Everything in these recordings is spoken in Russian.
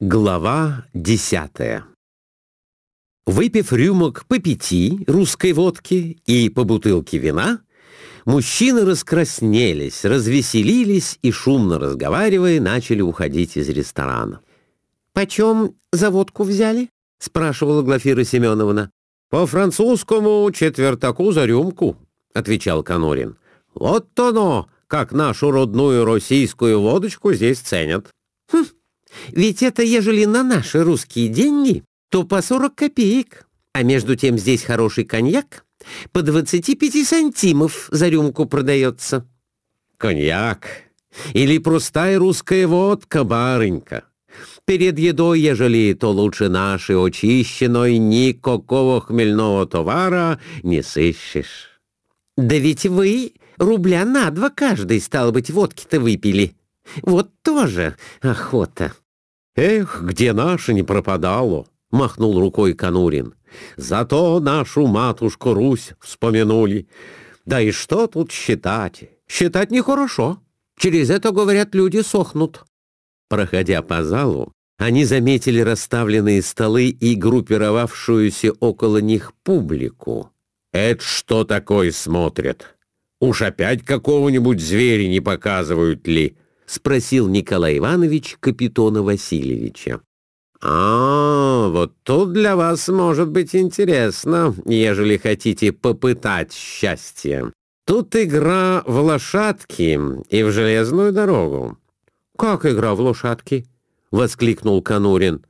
Глава десятая Выпив рюмок по пяти русской водки и по бутылке вина, мужчины раскраснелись, развеселились и, шумно разговаривая, начали уходить из ресторана. «Почем за водку взяли?» — спрашивала Глафира Семеновна. «По французскому четвертаку за рюмку», — отвечал Конорин. «Вот оно, как нашу родную российскую водочку здесь ценят». «Хм, ведь это, ежели на наши русские деньги, то по 40 копеек. А между тем здесь хороший коньяк по 25 сантимов за рюмку продается. Коньяк или простая русская водка, барынька. Перед едой, ежели, то лучше нашей очищенной никакого хмельного товара не сыщешь. Да ведь вы рубля на два каждый, стало быть, водки-то выпили. Вот тоже охота. Эх, где наша не пропадало, махнул рукой Конурин. Зато нашу матушку Русь вспомянули. Да и что тут считать? Считать нехорошо. Через это, говорят, люди сохнут. Проходя по залу, они заметили расставленные столы и группировавшуюся около них публику. «Это что такое смотрят? Уж опять какого-нибудь зверя не показывают ли?» — спросил Николай Иванович Капитона Васильевича. «А, вот тут для вас может быть интересно, ежели хотите попытать счастье. Тут игра в лошадки и в железную дорогу». «Как игра в лошадки?» — воскликнул Конурин.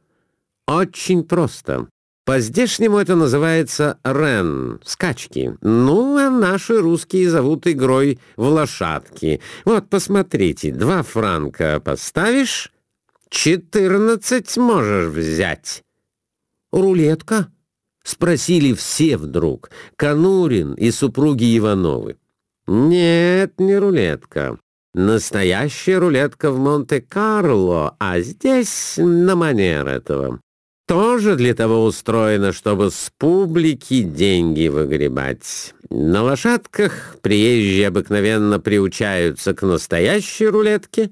«Очень просто. По-здешнему это называется рен, скачки. Ну, а наши русские зовут игрой в лошадки. Вот, посмотрите, два франка поставишь, четырнадцать можешь взять. Рулетка? Спросили все вдруг, Конурин и супруги Ивановы. Нет, не рулетка. Настоящая рулетка в Монте-Карло, а здесь на манер этого тоже для того устроено, чтобы с публики деньги выгребать. На лошадках приезжие обыкновенно приучаются к настоящей рулетке,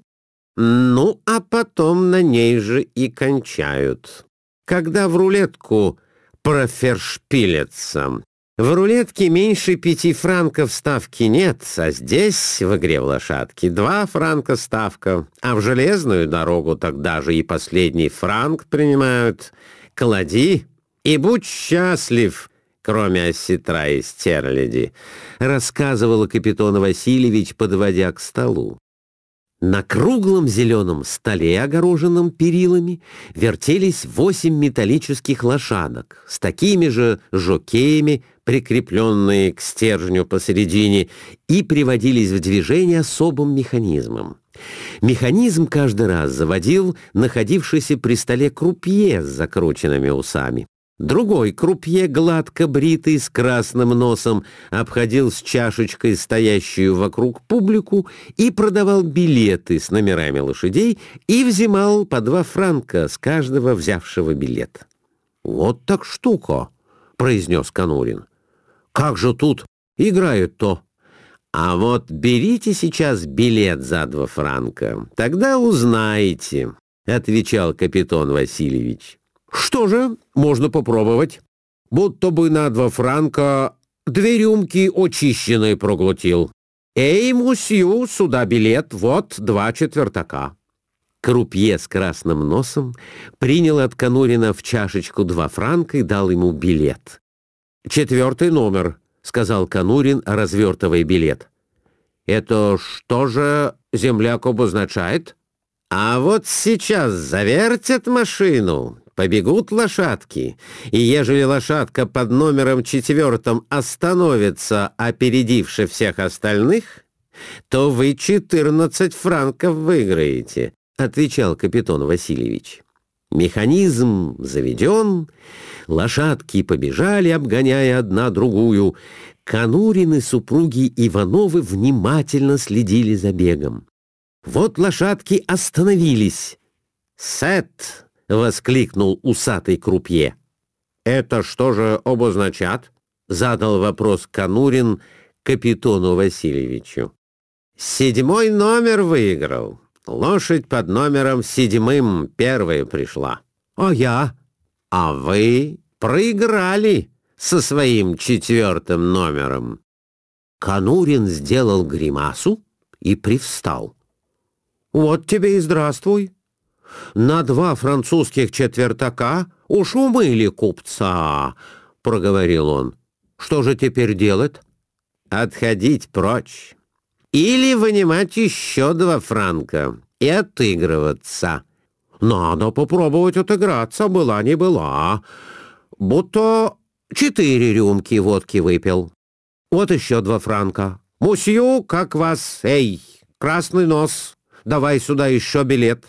ну, а потом на ней же и кончают. Когда в рулетку профершпилятся, в рулетке меньше пяти франков ставки нет, а здесь, в игре в лошадки, два франка ставка, а в железную дорогу тогда же и последний франк принимают. Клади и будь счастлив, кроме осетра и стерляди, рассказывал капитан Васильевич, подводя к столу. На круглом зеленом столе, огороженном перилами, вертелись восемь металлических лошадок с такими же жокеями, прикрепленные к стержню посередине, и приводились в движение особым механизмом. Механизм каждый раз заводил находившийся при столе крупье с закрученными усами. Другой крупье, гладко бритый, с красным носом, обходил с чашечкой стоящую вокруг публику и продавал билеты с номерами лошадей и взимал по два франка с каждого взявшего билет. «Вот так штука!» — произнес Конурин. «Как же тут играют-то?» «А вот берите сейчас билет за два франка, тогда узнаете», — отвечал капитан Васильевич. Что же, можно попробовать. Будто бы на два франка две рюмки очищенные проглотил. Эй, мусью, сюда билет, вот два четвертака. Крупье с красным носом принял от Конурина в чашечку два франка и дал ему билет. «Четвертый номер», — сказал Конурин, развертывая билет. «Это что же земляк обозначает?» «А вот сейчас завертят машину, побегут лошадки, и ежели лошадка под номером четвертым остановится, опередивши всех остальных, то вы четырнадцать франков выиграете», — отвечал капитан Васильевич. Механизм заведен, лошадки побежали, обгоняя одна другую. Конурины супруги Ивановы внимательно следили за бегом. Вот лошадки остановились. «Сет!» — воскликнул усатый крупье. «Это что же обозначат?» — задал вопрос Конурин капитону Васильевичу. «Седьмой номер выиграл. Лошадь под номером седьмым первая пришла. А я? А вы проиграли со своим четвертым номером. Конурин сделал гримасу и привстал. «Вот тебе и здравствуй. На два французских четвертака уж умыли купца», — проговорил он. «Что же теперь делать?» «Отходить прочь. Или вынимать еще два франка и отыгрываться». «Надо попробовать отыграться, была не была. Будто четыре рюмки водки выпил. Вот еще два франка. Мусью, как вас, эй, красный нос, давай сюда еще билет».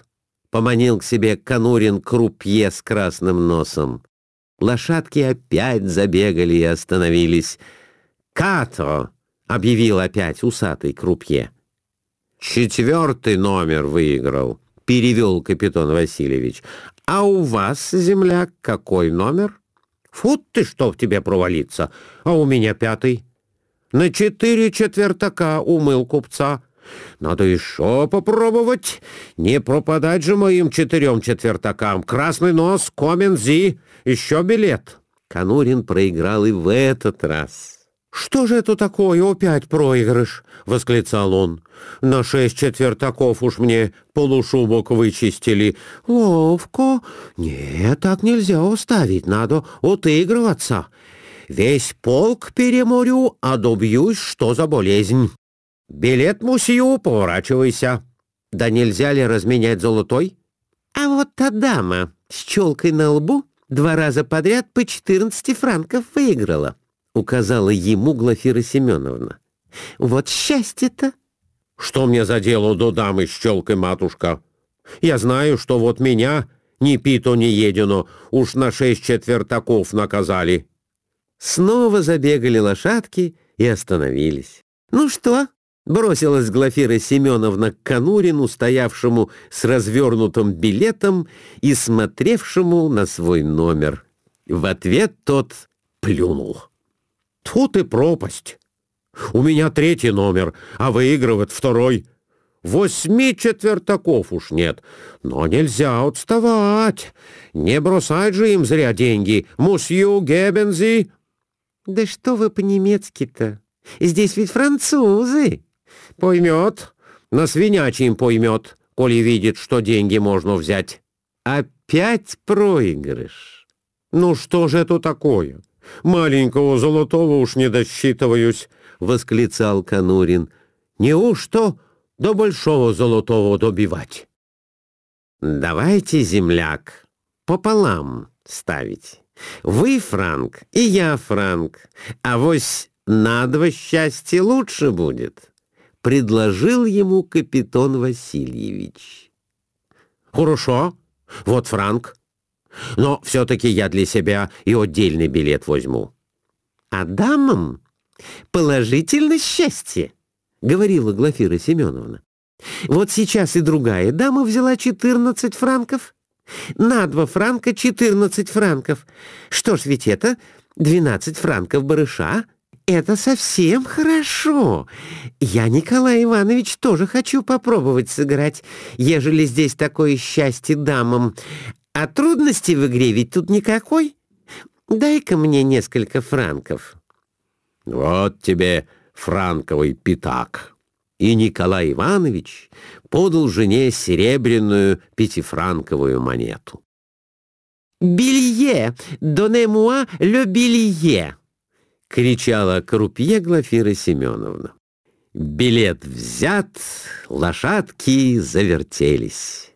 Поманил к себе Конурин крупье с красным носом. Лошадки опять забегали и остановились. «Като!» — объявил опять усатый крупье. «Четвертый номер выиграл», — перевел капитан Васильевич. «А у вас, земляк, какой номер?» «Фу ты, что в тебе провалиться! А у меня пятый. На четыре четвертака умыл купца. Надо еще попробовать. Не пропадать же моим четырем четвертакам. Красный нос, Комензи, еще билет». Конурин проиграл и в этот раз. «Что же это такое, опять проигрыш?» — восклицал он. «На шесть четвертаков уж мне полушубок вычистили. Ловко. Нет, так нельзя оставить, надо отыгрываться. Весь полк переморю, а добьюсь, что за болезнь. Билет мусью, поворачивайся. Да нельзя ли разменять золотой? А вот та дама с челкой на лбу два раза подряд по четырнадцати франков выиграла» указала ему Глафира Семеновна. «Вот счастье-то!» «Что мне за дело до дамы с челкой, матушка? Я знаю, что вот меня ни пито, ни едино уж на шесть четвертаков наказали». Снова забегали лошадки и остановились. «Ну что?» — бросилась Глафира Семеновна к Конурину, стоявшему с развернутым билетом и смотревшему на свой номер. В ответ тот плюнул. Тут и пропасть. У меня третий номер, а выигрывает второй. Восьми четвертаков уж нет. Но нельзя отставать. Не бросать же им зря деньги. Мусью Гебензи. Да что вы по-немецки-то? Здесь ведь французы. Поймет. На свинячьим поймет, коли видит, что деньги можно взять. Опять проигрыш. Ну что же это такое? Маленького золотого уж не досчитываюсь, — восклицал Конурин. Неужто до большого золотого добивать? Давайте, земляк, пополам ставить. Вы франк, и я франк, а вось на два счастья лучше будет, — предложил ему капитан Васильевич. Хорошо, вот франк, но все-таки я для себя и отдельный билет возьму. — А дамам положительно счастье, — говорила Глафира Семеновна. Вот сейчас и другая дама взяла 14 франков. На два франка 14 франков. Что ж, ведь это 12 франков барыша. Это совсем хорошо. Я, Николай Иванович, тоже хочу попробовать сыграть, ежели здесь такое счастье дамам. А трудности в игре ведь тут никакой. Дай-ка мне несколько франков. Вот тебе франковый пятак. И Николай Иванович подал жене серебряную пятифранковую монету. «Белье! Донне-муа ле белье!» — кричала крупье Глафира Семеновна. Билет взят, лошадки завертелись.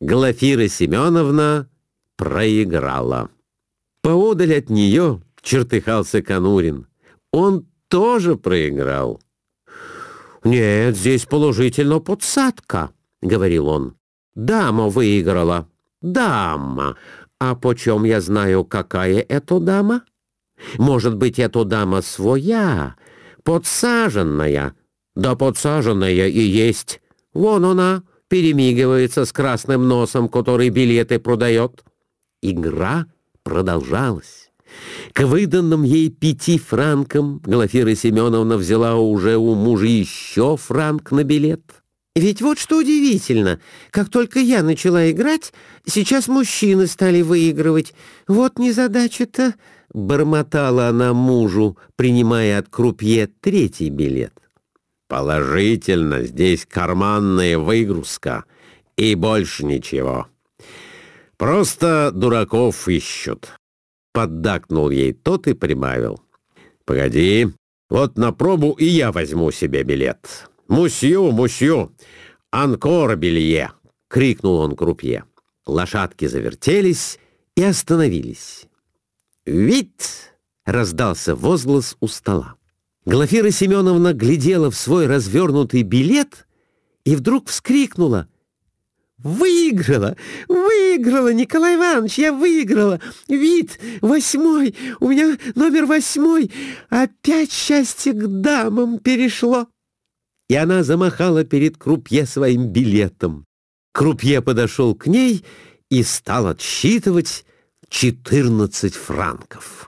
Глафира Семеновна проиграла. Поодаль от нее чертыхался Конурин. Он тоже проиграл. «Нет, здесь положительно подсадка», — говорил он. «Дама выиграла. Дама. А почем я знаю, какая это дама? Может быть, эта дама своя, подсаженная. Да подсаженная и есть. Вон она, перемигивается с красным носом, который билеты продает. Игра продолжалась. К выданным ей пяти франкам Глафира Семеновна взяла уже у мужа еще франк на билет. Ведь вот что удивительно, как только я начала играть, сейчас мужчины стали выигрывать. Вот незадача-то, — бормотала она мужу, принимая от крупье третий билет. Положительно, здесь карманная выгрузка и больше ничего. Просто дураков ищут. Поддакнул ей тот и прибавил. Погоди, вот на пробу и я возьму себе билет. «Мусью, мусью! Анкор белье!» — крикнул он крупье. Лошадки завертелись и остановились. «Вид!» — раздался возглас у стола. Глафира Семеновна глядела в свой развернутый билет и вдруг вскрикнула. «Выиграла! Выиграла, Николай Иванович! Я выиграла! Вид восьмой! У меня номер восьмой! Опять счастье к дамам перешло!» и она замахала перед Крупье своим билетом. Крупье подошел к ней и стал отсчитывать четырнадцать франков.